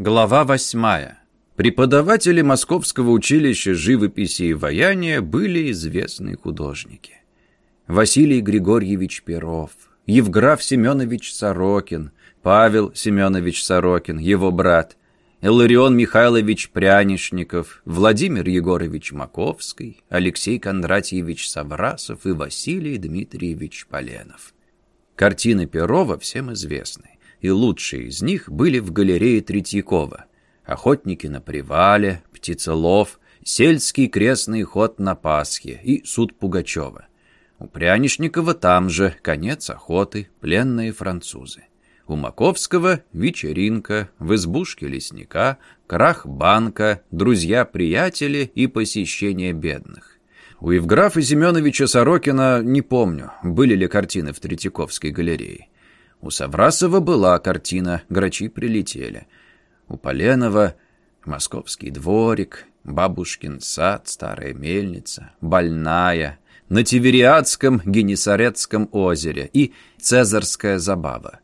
Глава восьмая. Преподаватели Московского училища живописи и ваяния были известные художники. Василий Григорьевич Перов, Евграф Семенович Сорокин, Павел Семенович Сорокин, его брат, Иларион Михайлович Прянишников, Владимир Егорович Маковский, Алексей Кондратьевич Саврасов и Василий Дмитриевич Поленов. Картины Перова всем известны, и лучшие из них были в галерее Третьякова. «Охотники на привале», «Птицелов», «Сельский крестный ход на Пасхе» и «Суд Пугачева». У Прянишникова там же «Конец охоты», «Пленные французы». У Маковского вечеринка, в избушке лесника, крах банка, друзья-приятели и посещение бедных. У Евграфа Семеновича Сорокина не помню, были ли картины в Третьяковской галерее. У Саврасова была картина «Грачи прилетели». У Поленова «Московский дворик», «Бабушкин сад», «Старая мельница», «Больная», «На Тивериадском Генесарецком озере» и «Цезарская забава».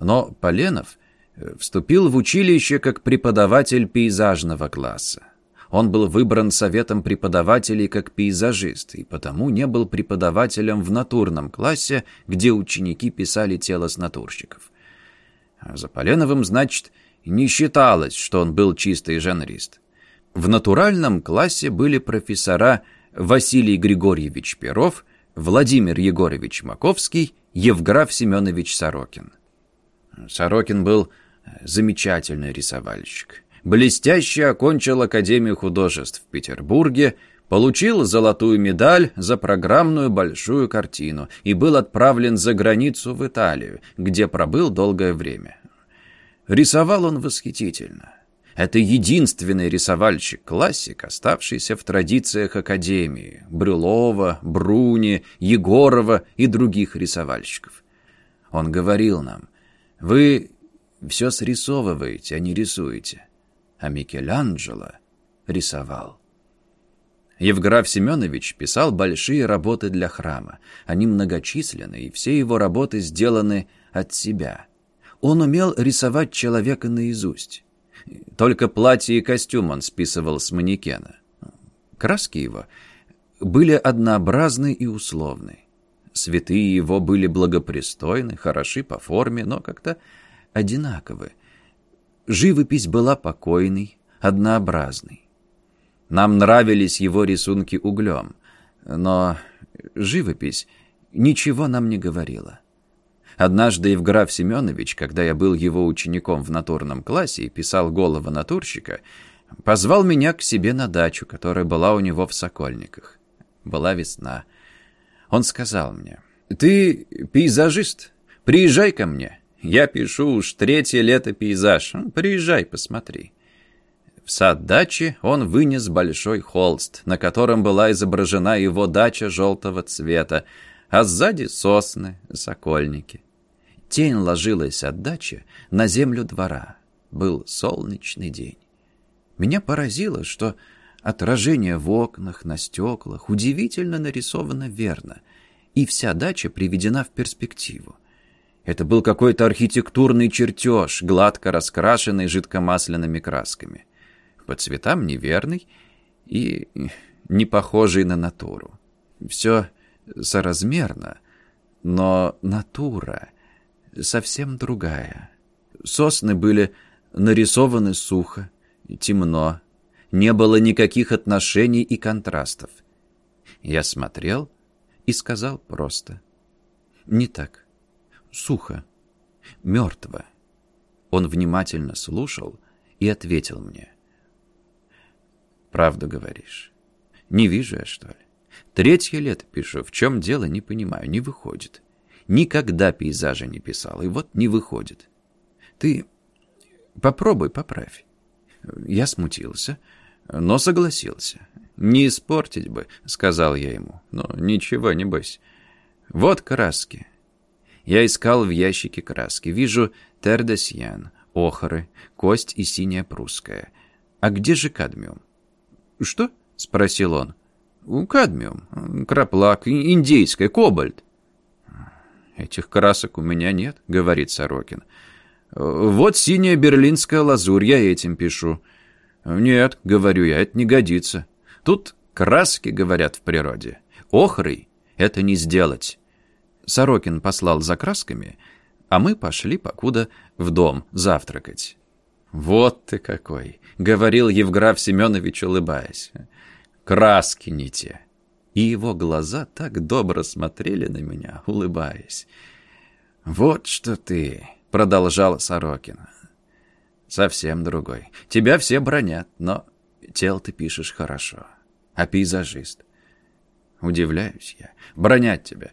Но Поленов э, вступил в училище как преподаватель пейзажного класса. Он был выбран советом преподавателей как пейзажист, и потому не был преподавателем в натурном классе, где ученики писали тело с натурщиков. А за Поленовым, значит, не считалось, что он был чистый жанрист. В натуральном классе были профессора Василий Григорьевич Перов, Владимир Егорович Маковский, Евграф Семенович Сорокин. Сорокин был э, замечательный рисовальщик. Блестяще окончил Академию художеств в Петербурге, получил золотую медаль за программную большую картину и был отправлен за границу в Италию, где пробыл долгое время. Рисовал он восхитительно. Это единственный рисовальщик-классик, оставшийся в традициях Академии, Брюлова, Бруни, Егорова и других рисовальщиков. Он говорил нам, вы все срисовываете, а не рисуете. А Микеланджело рисовал. Евграф Семенович писал большие работы для храма. Они многочисленны, и все его работы сделаны от себя. Он умел рисовать человека наизусть. Только платье и костюм он списывал с манекена. Краски его были однообразны и условны. Святые его были благопристойны, хороши по форме, но как-то одинаковы. Живопись была покойной, однообразной. Нам нравились его рисунки углем, но живопись ничего нам не говорила. Однажды Евграф Семенович, когда я был его учеником в натурном классе и писал голову натурщика, позвал меня к себе на дачу, которая была у него в Сокольниках. Была весна. Он сказал мне, «Ты пейзажист? Приезжай ко мне. Я пишу уж третье лето пейзаж. Ну, приезжай, посмотри». В сад дачи он вынес большой холст, на котором была изображена его дача желтого цвета, а сзади сосны, сокольники. Тень ложилась от дачи на землю двора. Был солнечный день. Меня поразило, что Отражение в окнах, на стеклах удивительно нарисовано верно, и вся дача приведена в перспективу. Это был какой-то архитектурный чертеж, гладко раскрашенный жидкомасляными красками. По цветам неверный и не похожий на натуру. Все соразмерно, но натура совсем другая. Сосны были нарисованы сухо, темно, не было никаких отношений и контрастов. Я смотрел и сказал просто. Не так. Сухо. Мертво. Он внимательно слушал и ответил мне. «Правду говоришь. Не вижу я, что ли? Третье лето пишу. В чем дело, не понимаю. Не выходит. Никогда пейзажа не писал, и вот не выходит. Ты попробуй поправь». Я смутился, но согласился. «Не испортить бы», — сказал я ему. «Но ничего, не бойся. Вот краски». Я искал в ящике краски. Вижу тердесьян, охры, кость и синяя прусская. А где же кадмиум? «Что?» — спросил он. «Кадмиум, краплак, индейская, кобальт». «Этих красок у меня нет», — говорит Сорокин. Вот синяя берлинская лазурь, я этим пишу. Нет, говорю я, это не годится. Тут краски, говорят в природе. Охрой это не сделать. Сорокин послал за красками, а мы пошли покуда в дом завтракать. «Вот ты какой!» — говорил Евграф Семенович, улыбаясь. «Краски не те!» И его глаза так добро смотрели на меня, улыбаясь. «Вот что ты!» — продолжал Сорокин. «Совсем другой. Тебя все бронят, но тел ты пишешь хорошо. А пейзажист? Удивляюсь я. Бронять тебя.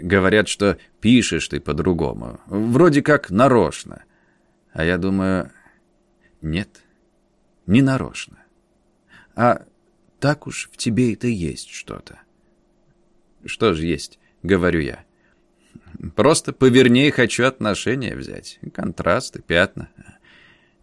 Говорят, что пишешь ты по-другому. Вроде как нарочно. А я думаю, нет, не нарочно. А так уж в тебе это есть что-то. Что же есть, говорю я. Просто повернее хочу отношения взять. Контрасты, пятна.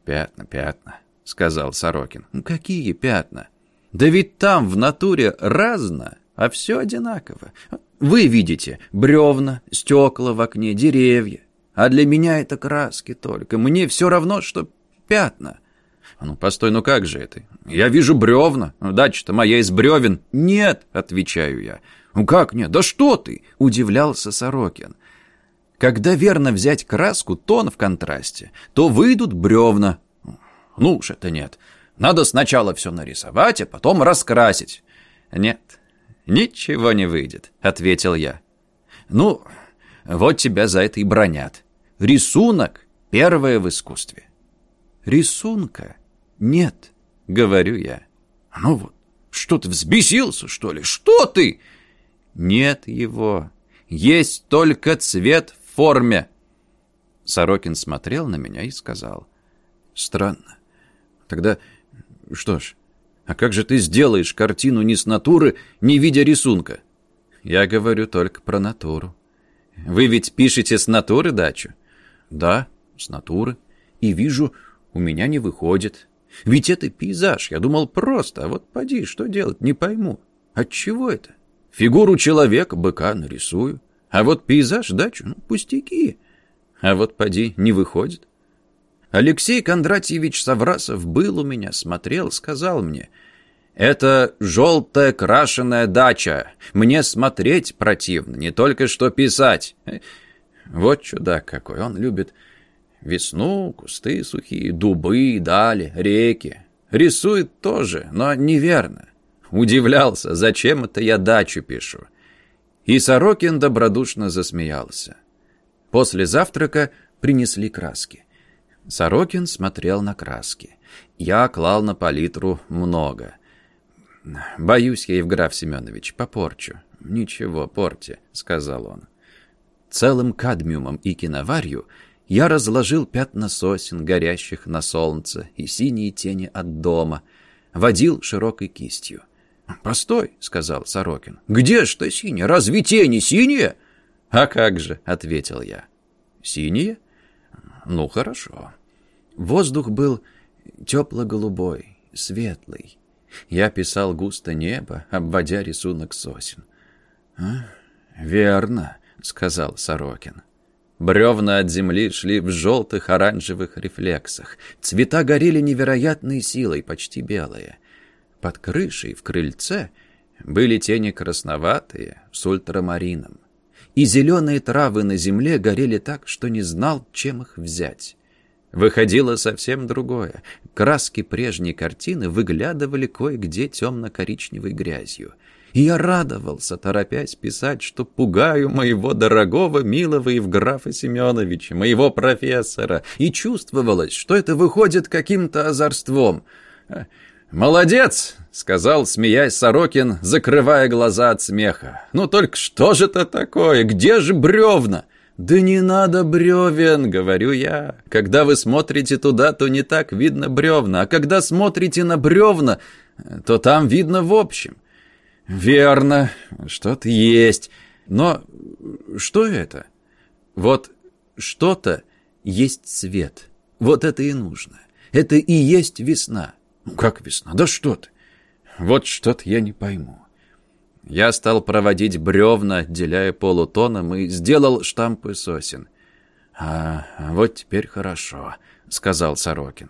Пятна, пятна, сказал Сорокин. Какие пятна? Да ведь там в натуре разно, а все одинаково. Вы видите бревна, стекла в окне, деревья. А для меня это краски только. Мне все равно, что пятна. Ну, постой, ну как же это? Я вижу бревна. Дача-то моя из бревен. Нет, отвечаю я. Ну как нет? Да что ты? Удивлялся Сорокин. Когда верно взять краску, тон в контрасте, то выйдут бревна. Ну уж это нет. Надо сначала все нарисовать, а потом раскрасить. Нет, ничего не выйдет, ответил я. Ну, вот тебя за это и бронят. Рисунок — первое в искусстве. Рисунка нет, говорю я. Ну вот, что ты взбесился, что ли? Что ты? Нет его. Есть только цвет в форме. Сорокин смотрел на меня и сказал. Странно. Тогда что ж, а как же ты сделаешь картину не с натуры, не видя рисунка? Я говорю только про натуру. Вы ведь пишете с натуры дачу? Да, с натуры. И вижу, у меня не выходит. Ведь это пейзаж, я думал просто, а вот поди, что делать, не пойму. Отчего это? Фигуру человека, быка нарисую, а вот пейзаж, дачу, ну, пустяки. А вот поди, не выходит. Алексей Кондратьевич Саврасов был у меня, смотрел, сказал мне, «Это желтая крашеная дача. Мне смотреть противно, не только что писать». Вот чудак какой, он любит весну, кусты сухие, дубы, дали, реки. Рисует тоже, но неверно. Удивлялся, зачем это я дачу пишу. И Сорокин добродушно засмеялся. После завтрака принесли краски. Сорокин смотрел на краски. Я клал на палитру много. «Боюсь я, Евграф Семенович, попорчу». «Ничего, порти», — сказал он. Целым кадмиумом и киноварью я разложил пятна сосен, горящих на солнце, и синие тени от дома. Водил широкой кистью. «Постой», — сказал Сорокин. «Где ж ты синяя? Разве тени синие?» «А как же», — ответил я. «Синие? Ну, хорошо». Воздух был тепло-голубой, светлый. Я писал густо небо, обводя рисунок сосен. «А, «Верно», — сказал Сорокин. Бревна от земли шли в желтых оранжевых рефлексах. Цвета горели невероятной силой, почти белые. Под крышей, в крыльце, были тени красноватые, с ультрамарином. И зеленые травы на земле горели так, что не знал, чем их взять. Выходило совсем другое. Краски прежней картины выглядывали кое-где темно-коричневой грязью. И я радовался, торопясь писать, что пугаю моего дорогого, милого Евграфа Семеновича, моего профессора, и чувствовалось, что это выходит каким-то озорством. «Молодец!» — сказал, смеясь Сорокин, закрывая глаза от смеха. «Ну только что же это такое? Где же бревна?» «Да не надо бревен», — говорю я. «Когда вы смотрите туда, то не так видно бревна, а когда смотрите на бревна, то там видно в общем». «Верно, что-то есть. Но что это?» «Вот что-то есть свет. Вот это и нужно. Это и есть весна». «Ну как весна? Да что ты? Вот что-то я не пойму». Я стал проводить бревна, отделяя полутоном, и сделал штампы сосен. «А вот теперь хорошо», — сказал Сорокин.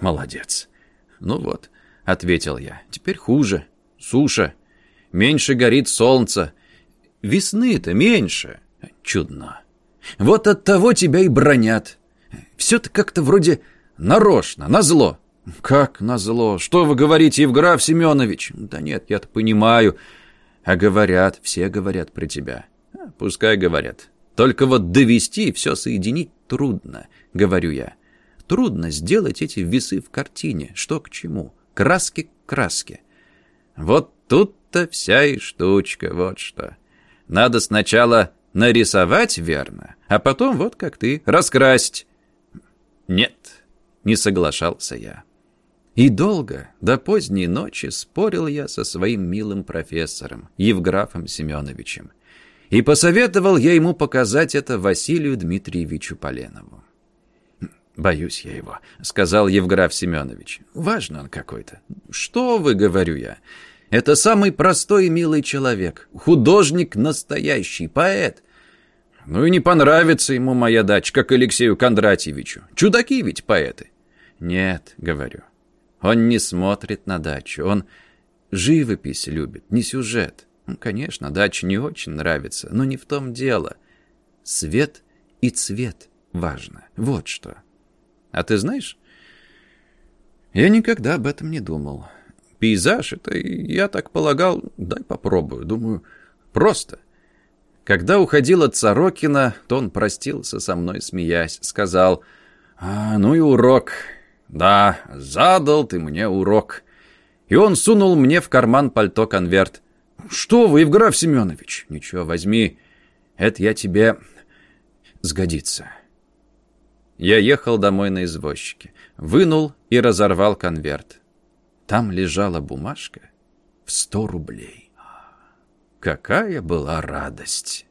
«Молодец». «Ну вот», — ответил я, — «теперь хуже. Суша. Меньше горит солнце. Весны-то меньше. Чудно. Вот от того тебя и бронят. Все-то как-то вроде нарочно, назло». «Как назло? Что вы говорите, Евграф Семенович?» «Да нет, я-то понимаю. А говорят, все говорят про тебя». А, «Пускай говорят. Только вот довести все соединить трудно, говорю я. Трудно сделать эти весы в картине, что к чему, краски к краске. Вот тут-то вся и штучка, вот что. Надо сначала нарисовать верно, а потом, вот как ты, раскрасить. Нет, не соглашался я. И долго, до поздней ночи, спорил я со своим милым профессором, Евграфом Семеновичем и посоветовал я ему показать это Василию Дмитриевичу Поленову. «Боюсь я его», — сказал Евграф Семенович. «Важно он какой-то». «Что вы, — говорю я, — это самый простой и милый человек, художник настоящий, поэт». «Ну и не понравится ему моя дача, как Алексею Кондратьевичу. Чудаки ведь поэты». «Нет, — говорю, — он не смотрит на дачу, он живопись любит, не сюжет». Ну, конечно, дача не очень нравится, но не в том дело. Свет и цвет важно. Вот что. А ты знаешь, я никогда об этом не думал. Пейзаж — это, я так полагал, дай попробую. Думаю, просто. Когда уходил от Сорокина, то он простился со мной, смеясь. Сказал, «А, ну и урок. Да, задал ты мне урок». И он сунул мне в карман пальто конверт. «Что вы, Евграф Семенович?» «Ничего, возьми. Это я тебе... сгодится». Я ехал домой на извозчике, вынул и разорвал конверт. Там лежала бумажка в сто рублей. Какая была радость!